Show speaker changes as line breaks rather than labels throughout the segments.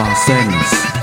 of our sins.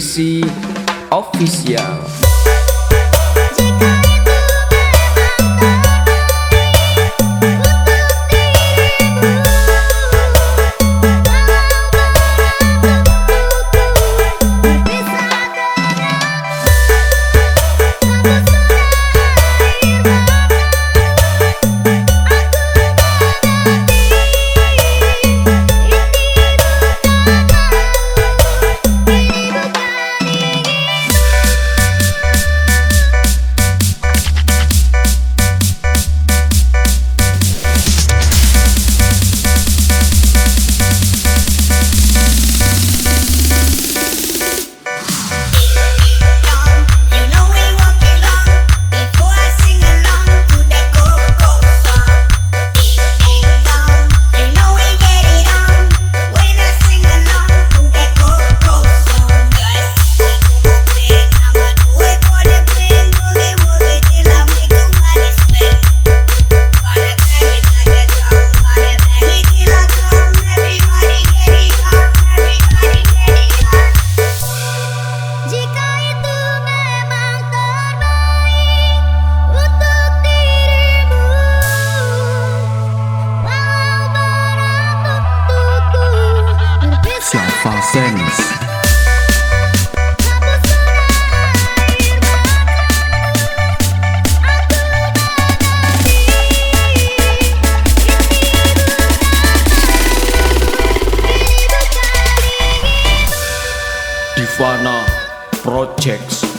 WBC Official Divana Projects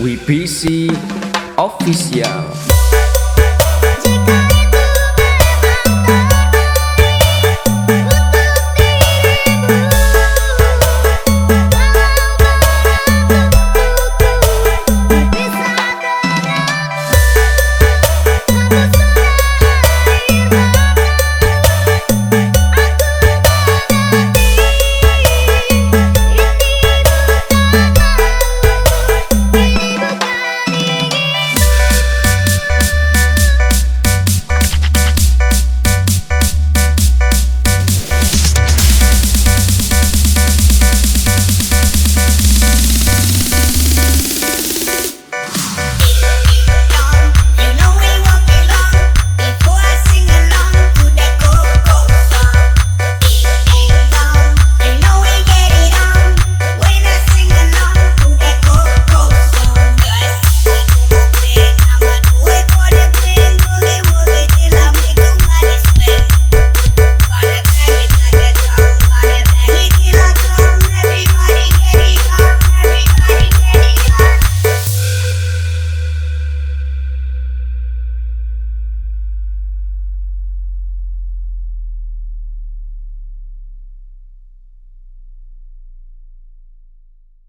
WBC Official.